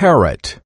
Parrot.